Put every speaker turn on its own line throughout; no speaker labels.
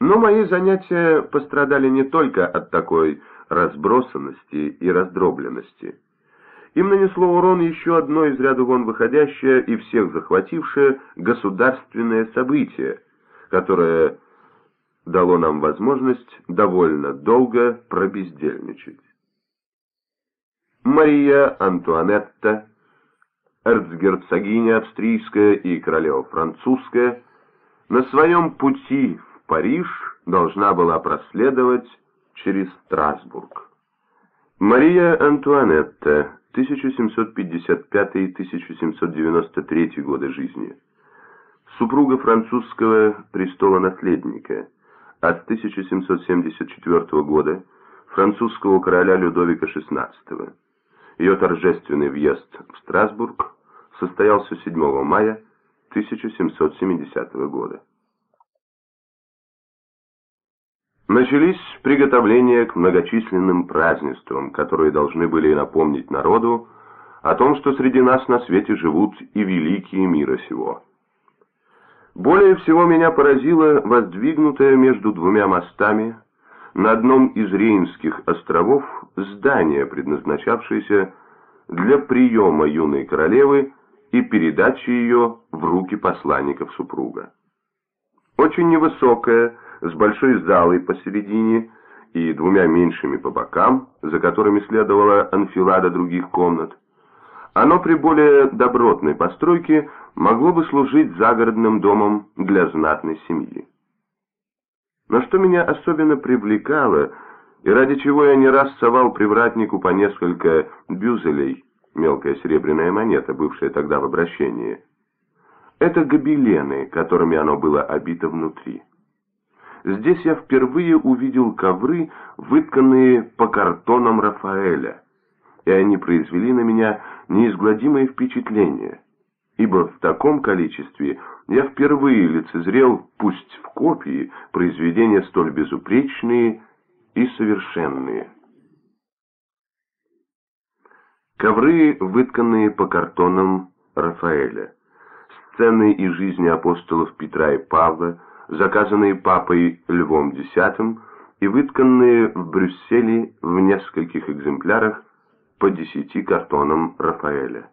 Но мои занятия пострадали не только от такой разбросанности и раздробленности. Им нанесло урон еще одно из ряда вон выходящее и всех захватившее государственное событие, которое дало нам возможность довольно долго пробездельничать. Мария Антуанетта, эрцгерцогиня австрийская и королева французская, на своем пути Париж должна была проследовать через Страсбург. Мария Антуанетта, 1755-1793 годы жизни. Супруга французского престола-наследника. От 1774 года французского короля Людовика XVI. Ее торжественный въезд в Страсбург состоялся 7 мая 1770 года. Начались приготовления к многочисленным празднествам, которые должны были напомнить народу о том, что среди нас на свете живут и великие мира сего. Более всего меня поразило воздвигнутое между двумя мостами на одном из Рейнских островов здание, предназначавшееся для приема юной королевы и передачи ее в руки посланников супруга. Очень невысокое, с большой залой посередине и двумя меньшими по бокам, за которыми следовала анфилада других комнат. Оно при более добротной постройке могло бы служить загородным домом для знатной семьи. Но что меня особенно привлекало, и ради чего я не раз совал привратнику по несколько бюзелей, мелкая серебряная монета, бывшая тогда в обращении, это гобелены, которыми оно было обито внутри. Здесь я впервые увидел ковры, вытканные по картонам Рафаэля, и они произвели на меня неизгладимое впечатление, ибо в таком количестве я впервые лицезрел, пусть в копии, произведения столь безупречные и совершенные. Ковры, вытканные по картонам Рафаэля, сцены из жизни апостолов Петра и Павла, заказанные папой Львом X и вытканные в Брюсселе в нескольких экземплярах по десяти картонам Рафаэля.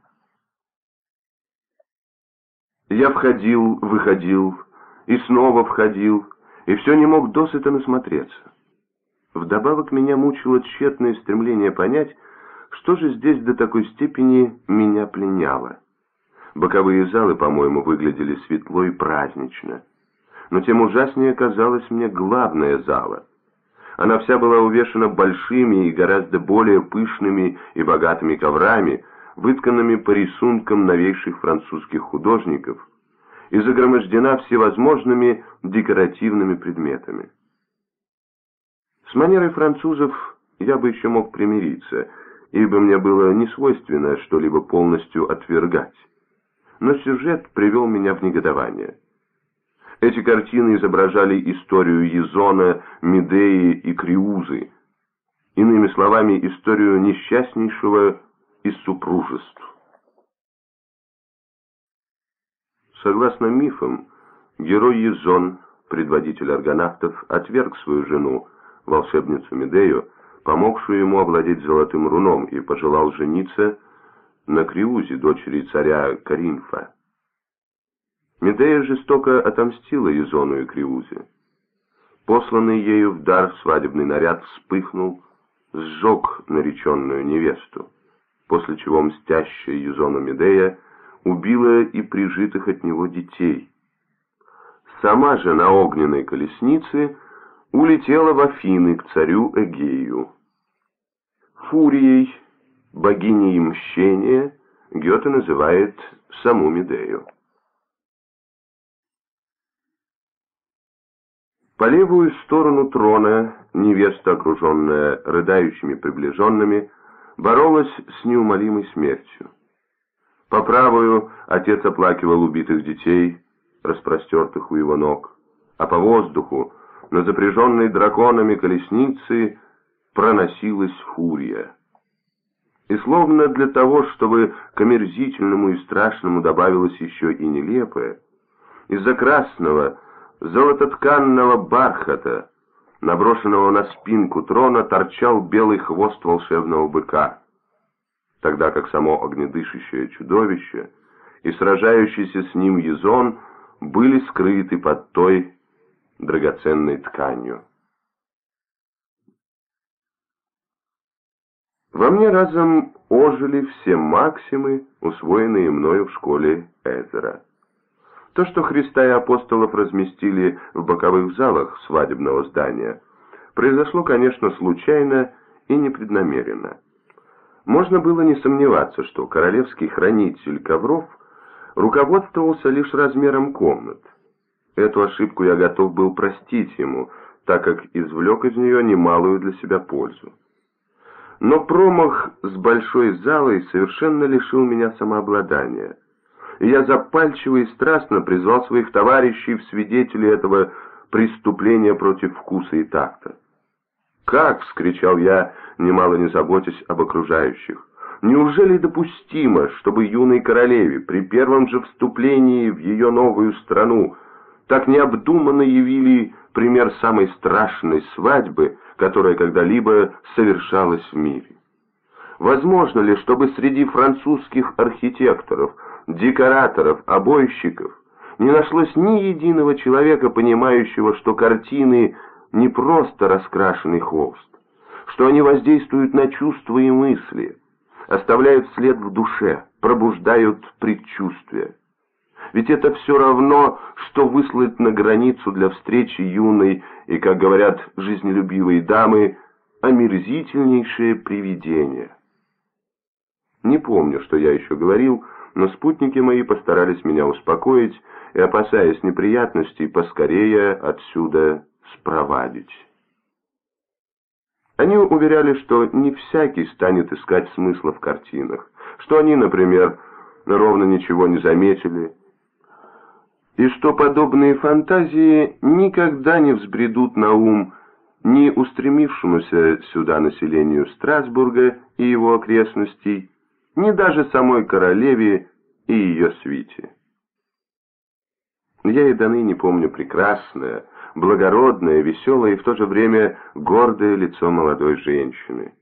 Я входил, выходил и снова входил, и все не мог досыта насмотреться. Вдобавок меня мучило тщетное стремление понять, что же здесь до такой степени меня пленяло. Боковые залы, по-моему, выглядели светло и празднично но тем ужаснее казалась мне главная зала. Она вся была увешана большими и гораздо более пышными и богатыми коврами, вытканными по рисункам новейших французских художников, и загромождена всевозможными декоративными предметами. С манерой французов я бы еще мог примириться, ибо мне было не свойственно что-либо полностью отвергать. Но сюжет привел меня в негодование. Эти картины изображали историю Езона, Медеи и Криузы, иными словами, историю несчастнейшего из супружеств. Согласно мифам, герой Езон, предводитель аргонавтов, отверг свою жену, волшебницу Медею, помогшую ему овладеть золотым руном, и пожелал жениться на Криузе, дочери царя Каринфа. Медея жестоко отомстила Изону и Криузе. Посланный ею в дар свадебный наряд вспыхнул, сжег нареченную невесту, после чего мстящая Юзона Медея убила и прижитых от него детей. Сама же на огненной колеснице улетела в Афины к царю Эгею. Фурией, богиней мщения, Гёте называет саму Медею. По левую сторону трона невеста, окруженная рыдающими приближенными, боролась с неумолимой смертью. По правую отец оплакивал убитых детей, распростертых у его ног, а по воздуху, на запряженной драконами колесницы, проносилась фурия. И словно для того, чтобы к омерзительному и страшному добавилось еще и нелепое, из-за красного, золототканного бархата, наброшенного на спинку трона, торчал белый хвост волшебного быка, тогда как само огнедышащее чудовище и сражающийся с ним Езон были скрыты под той драгоценной тканью. Во мне разом ожили все максимы, усвоенные мною в школе Эзера. То, что Христа и апостолов разместили в боковых залах свадебного здания, произошло, конечно, случайно и непреднамеренно. Можно было не сомневаться, что королевский хранитель ковров руководствовался лишь размером комнат. Эту ошибку я готов был простить ему, так как извлек из нее немалую для себя пользу. Но промах с большой залой совершенно лишил меня самообладания. И я запальчиво и страстно призвал своих товарищей в свидетели этого преступления против вкуса и такта. «Как?» — вскричал я, немало не заботясь об окружающих. «Неужели допустимо, чтобы юной королеве при первом же вступлении в ее новую страну так необдуманно явили пример самой страшной свадьбы, которая когда-либо совершалась в мире. Возможно ли, чтобы среди французских архитекторов, декораторов, обойщиков не нашлось ни единого человека, понимающего, что картины не просто раскрашенный холст, что они воздействуют на чувства и мысли, оставляют след в душе, пробуждают предчувствия. Ведь это все равно, что выслать на границу для встречи юной и, как говорят жизнелюбивые дамы, омерзительнейшее привидение. Не помню, что я еще говорил, но спутники мои постарались меня успокоить и, опасаясь неприятностей, поскорее отсюда спровадить. Они уверяли, что не всякий станет искать смысла в картинах, что они, например, ровно ничего не заметили, и что подобные фантазии никогда не взбредут на ум ни устремившемуся сюда населению Страсбурга и его окрестностей, ни даже самой королеве и ее свите. Я и до ныне помню прекрасное, благородное, веселое и в то же время гордое лицо молодой женщины.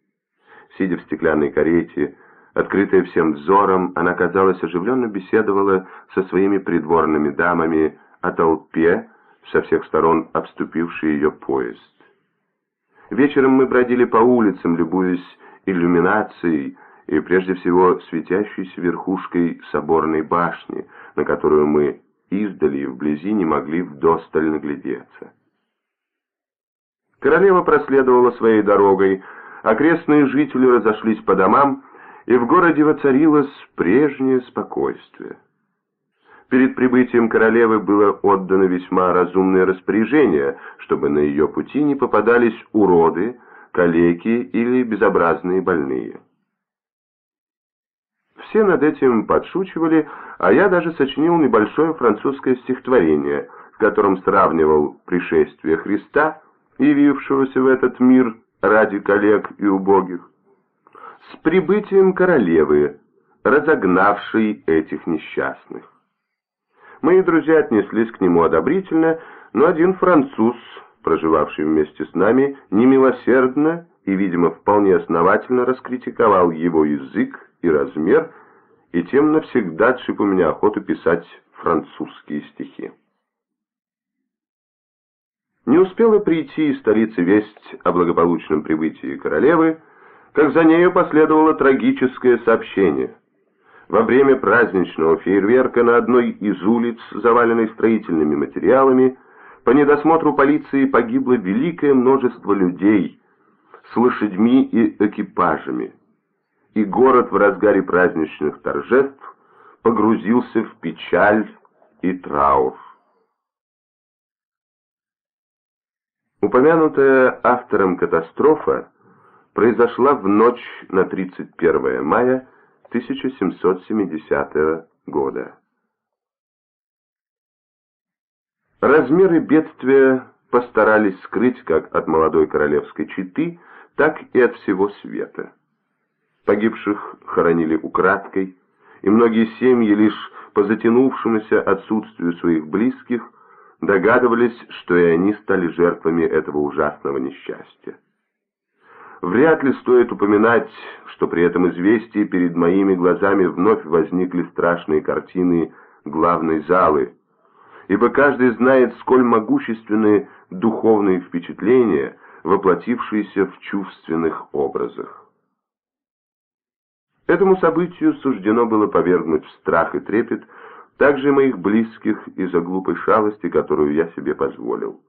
Сидя в стеклянной карете, Открытая всем взором, она, казалось, оживленно беседовала со своими придворными дамами о толпе, со всех сторон обступившей ее поезд. Вечером мы бродили по улицам, любуясь иллюминацией и прежде всего светящейся верхушкой соборной башни, на которую мы издали и вблизи не могли вдосталь наглядеться. Королева проследовала своей дорогой, окрестные жители разошлись по домам, и в городе воцарилось прежнее спокойствие. Перед прибытием королевы было отдано весьма разумное распоряжение, чтобы на ее пути не попадались уроды, калеки или безобразные больные. Все над этим подшучивали, а я даже сочинил небольшое французское стихотворение, в котором сравнивал пришествие Христа, явившегося в этот мир ради коллег и убогих, с прибытием королевы, разогнавшей этих несчастных. Мои друзья отнеслись к нему одобрительно, но один француз, проживавший вместе с нами, немилосердно и, видимо, вполне основательно раскритиковал его язык и размер, и тем навсегда отшиб у меня охоту писать французские стихи. Не успела прийти из столицы весть о благополучном прибытии королевы, как за нею последовало трагическое сообщение. Во время праздничного фейерверка на одной из улиц, заваленной строительными материалами, по недосмотру полиции погибло великое множество людей с лошадьми и экипажами, и город в разгаре праздничных торжеств погрузился в печаль и траур. Упомянутая автором катастрофа произошла в ночь на 31 мая 1770 года. Размеры бедствия постарались скрыть как от молодой королевской четы, так и от всего света. Погибших хоронили украдкой, и многие семьи лишь по затянувшемуся отсутствию своих близких догадывались, что и они стали жертвами этого ужасного несчастья. Вряд ли стоит упоминать, что при этом известии перед моими глазами вновь возникли страшные картины главной залы, ибо каждый знает, сколь могущественны духовные впечатления, воплотившиеся в чувственных образах. Этому событию суждено было повергнуть в страх и трепет также моих близких из-за глупой шалости, которую я себе позволил.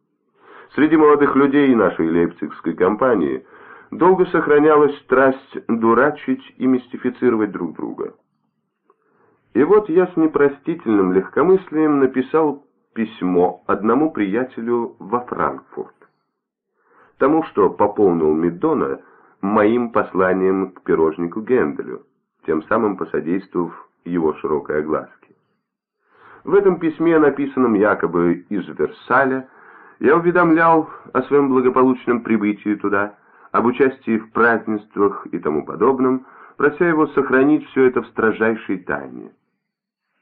Среди молодых людей нашей лейпцигской компании долго сохранялась страсть дурачить и мистифицировать друг друга. И вот я с непростительным легкомыслием написал письмо одному приятелю во Франкфурт. Тому, что пополнил Медона моим посланием к пирожнику Генделю, тем самым посодействовав его широкой огласке. В этом письме, написанном якобы из Версаля, я уведомлял о своем благополучном прибытии туда, об участии в празднествах и тому подобном, прося его сохранить все это в строжайшей тайне.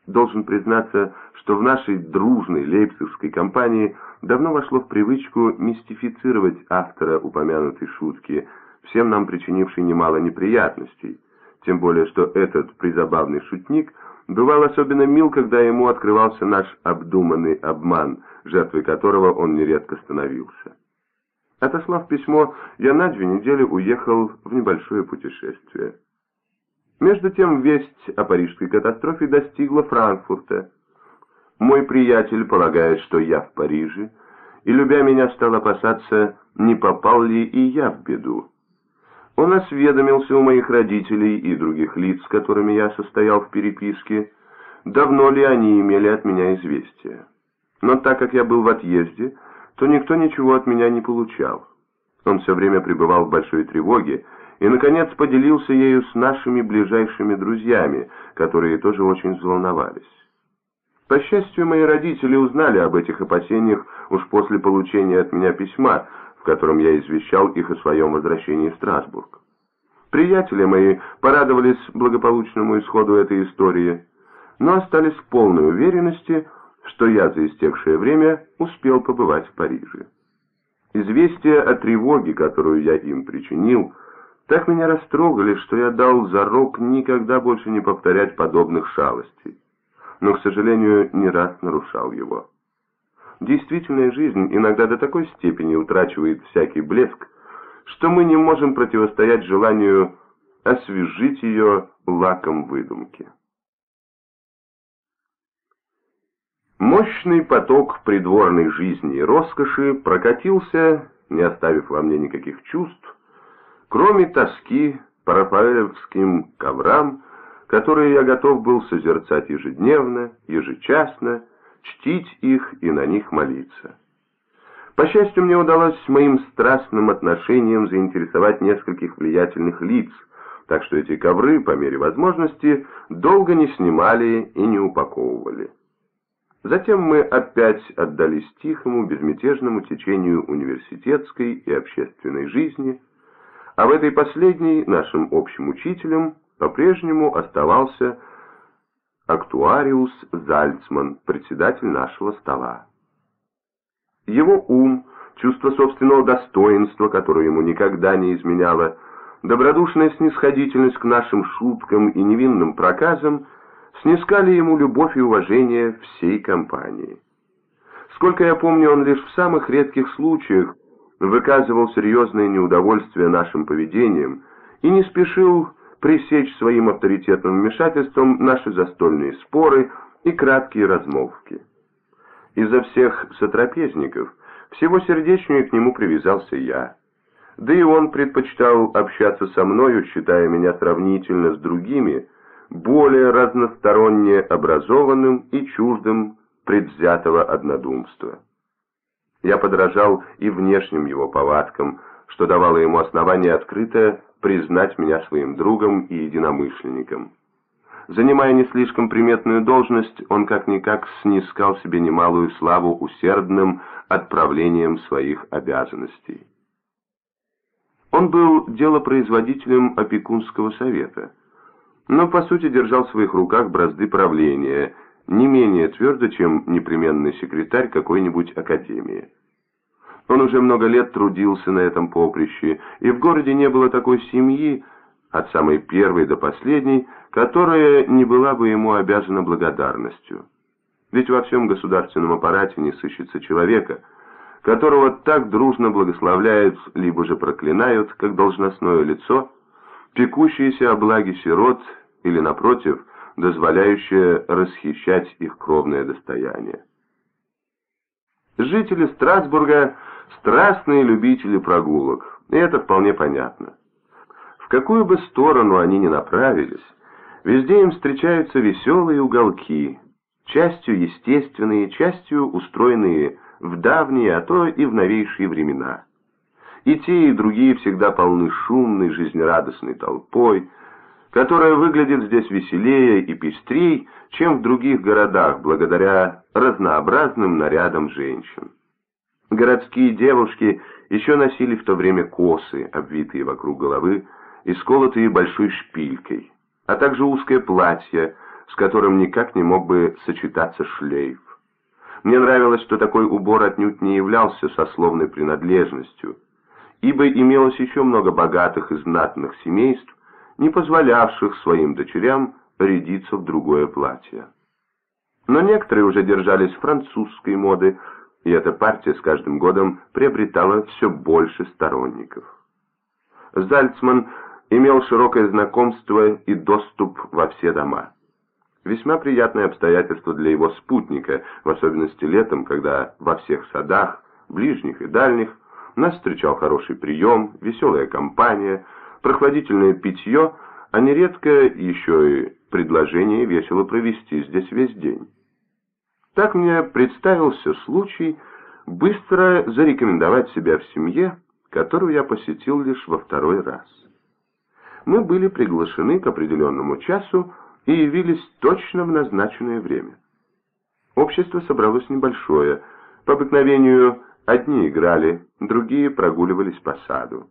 Должен признаться, что в нашей дружной лейпцигской компании давно вошло в привычку мистифицировать автора упомянутой шутки, всем нам причинившей немало неприятностей, тем более что этот призабавный шутник бывал особенно мил, когда ему открывался наш обдуманный обман, жертвой которого он нередко становился. Отослав письмо, я на две недели уехал в небольшое путешествие. Между тем весть о парижской катастрофе достигла Франкфурта. Мой приятель полагает, что я в Париже, и, любя меня, стал опасаться, не попал ли и я в беду. Он осведомился у моих родителей и других лиц, с которыми я состоял в переписке, давно ли они имели от меня известие. Но так как я был в отъезде, то никто ничего от меня не получал. Он все время пребывал в большой тревоге и, наконец, поделился ею с нашими ближайшими друзьями, которые тоже очень взволновались. По счастью, мои родители узнали об этих опасениях уж после получения от меня письма, в котором я извещал их о своем возвращении в Страсбург. Приятели мои порадовались благополучному исходу этой истории, но остались в полной уверенности, что я за истекшее время успел побывать в Париже. Известие о тревоге, которую я им причинил, так меня растрогали, что я дал зарок никогда больше не повторять подобных шалостей, но, к сожалению, не раз нарушал его. Действительная жизнь иногда до такой степени утрачивает всякий блеск, что мы не можем противостоять желанию освежить ее лаком выдумки. Мощный поток придворной жизни и роскоши прокатился, не оставив во мне никаких чувств, кроме тоски по рафаэлевским коврам, которые я готов был созерцать ежедневно, ежечасно, чтить их и на них молиться. По счастью, мне удалось моим страстным отношением заинтересовать нескольких влиятельных лиц, так что эти ковры, по мере возможности, долго не снимали и не упаковывали. Затем мы опять отдались тихому, безмятежному течению университетской и общественной жизни, а в этой последней нашим общим учителем по-прежнему оставался актуариус Зальцман, председатель нашего стола. Его ум, чувство собственного достоинства, которое ему никогда не изменяло, добродушная снисходительность к нашим шуткам и невинным проказам – снискали ему любовь и уважение всей компании. Сколько я помню, он лишь в самых редких случаях выказывал серьезное неудовольствие нашим поведением и не спешил пресечь своим авторитетным вмешательством наши застольные споры и краткие размолвки. Изо всех сотрапезников всего сердечнее к нему привязался я. Да и он предпочитал общаться со мною, считая меня сравнительно с другими, более разносторонне образованным и чуждым предвзятого однодумства. Я подражал и внешним его повадкам, что давало ему основание открыто признать меня своим другом и единомышленником. Занимая не слишком приметную должность, он как-никак снискал себе немалую славу усердным отправлением своих обязанностей. Он был делопроизводителем опекунского совета – но по сути держал в своих руках бразды правления, не менее твердо, чем непременный секретарь какой-нибудь академии. Он уже много лет трудился на этом поприще, и в городе не было такой семьи, от самой первой до последней, которая не была бы ему обязана благодарностью. Ведь во всем государственном аппарате не сыщется человека, которого так дружно благословляют, либо же проклинают, как должностное лицо, пекущееся о благе сирот или, напротив, дозволяющее расхищать их кровное достояние. Жители Страсбурга – страстные любители прогулок, и это вполне понятно. В какую бы сторону они ни направились, везде им встречаются веселые уголки, частью естественные, частью устроенные в давние, а то и в новейшие времена. И те, и другие всегда полны шумной, жизнерадостной толпой, которая выглядит здесь веселее и пестрей, чем в других городах, благодаря разнообразным нарядам женщин. Городские девушки еще носили в то время косы, обвитые вокруг головы и сколотые большой шпилькой, а также узкое платье, с которым никак не мог бы сочетаться шлейф. Мне нравилось, что такой убор отнюдь не являлся сословной принадлежностью, ибо имелось еще много богатых и знатных семейств, не позволявших своим дочерям рядиться в другое платье. Но некоторые уже держались французской моды, и эта партия с каждым годом приобретала все больше сторонников. Зальцман имел широкое знакомство и доступ во все дома. Весьма приятное обстоятельство для его спутника, в особенности летом, когда во всех садах, ближних и дальних, нас встречал хороший прием, веселая компания, прохладительное питье, а нередко еще и предложение весело провести здесь весь день. Так мне представился случай быстро зарекомендовать себя в семье, которую я посетил лишь во второй раз. Мы были приглашены к определенному часу и явились точно в назначенное время. Общество собралось небольшое. По обыкновению одни играли, другие прогуливались по саду.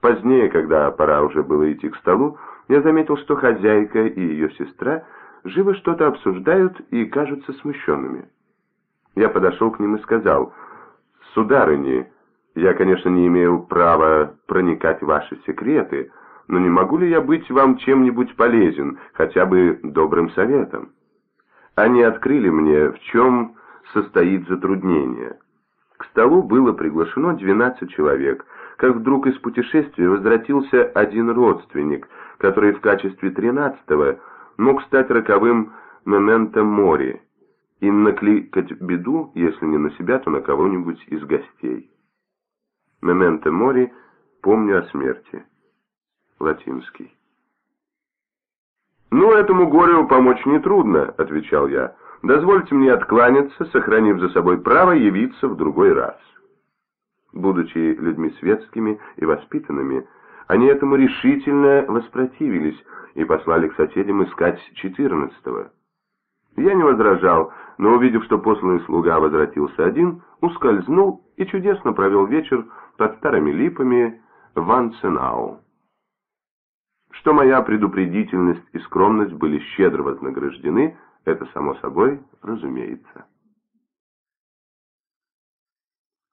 Позднее, когда пора уже было идти к столу, я заметил, что хозяйка и ее сестра живо что-то обсуждают и кажутся смущенными. Я подошел к ним и сказал, «Сударыни, я, конечно, не имею права проникать в ваши секреты, но не могу ли я быть вам чем-нибудь полезен, хотя бы добрым советом? Они открыли мне, в чем состоит затруднение. К столу было приглашено 12 человек, как вдруг из путешествия возвратился один родственник, который в качестве тринадцатого мог стать роковым мементо мори и накликать беду, если не на себя, то на кого-нибудь из гостей. Мементо мори – помню о смерти латинский. «Ну, этому горю помочь нетрудно», — отвечал я. «Дозвольте мне откланяться, сохранив за собой право явиться в другой раз». Будучи людьми светскими и воспитанными, они этому решительно воспротивились и послали к соседям искать четырнадцатого. Я не возражал, но увидев, что посланный слуга возвратился один, ускользнул и чудесно провел вечер под старыми липами в Анценау что моя предупредительность и скромность были щедро вознаграждены, это само собой разумеется.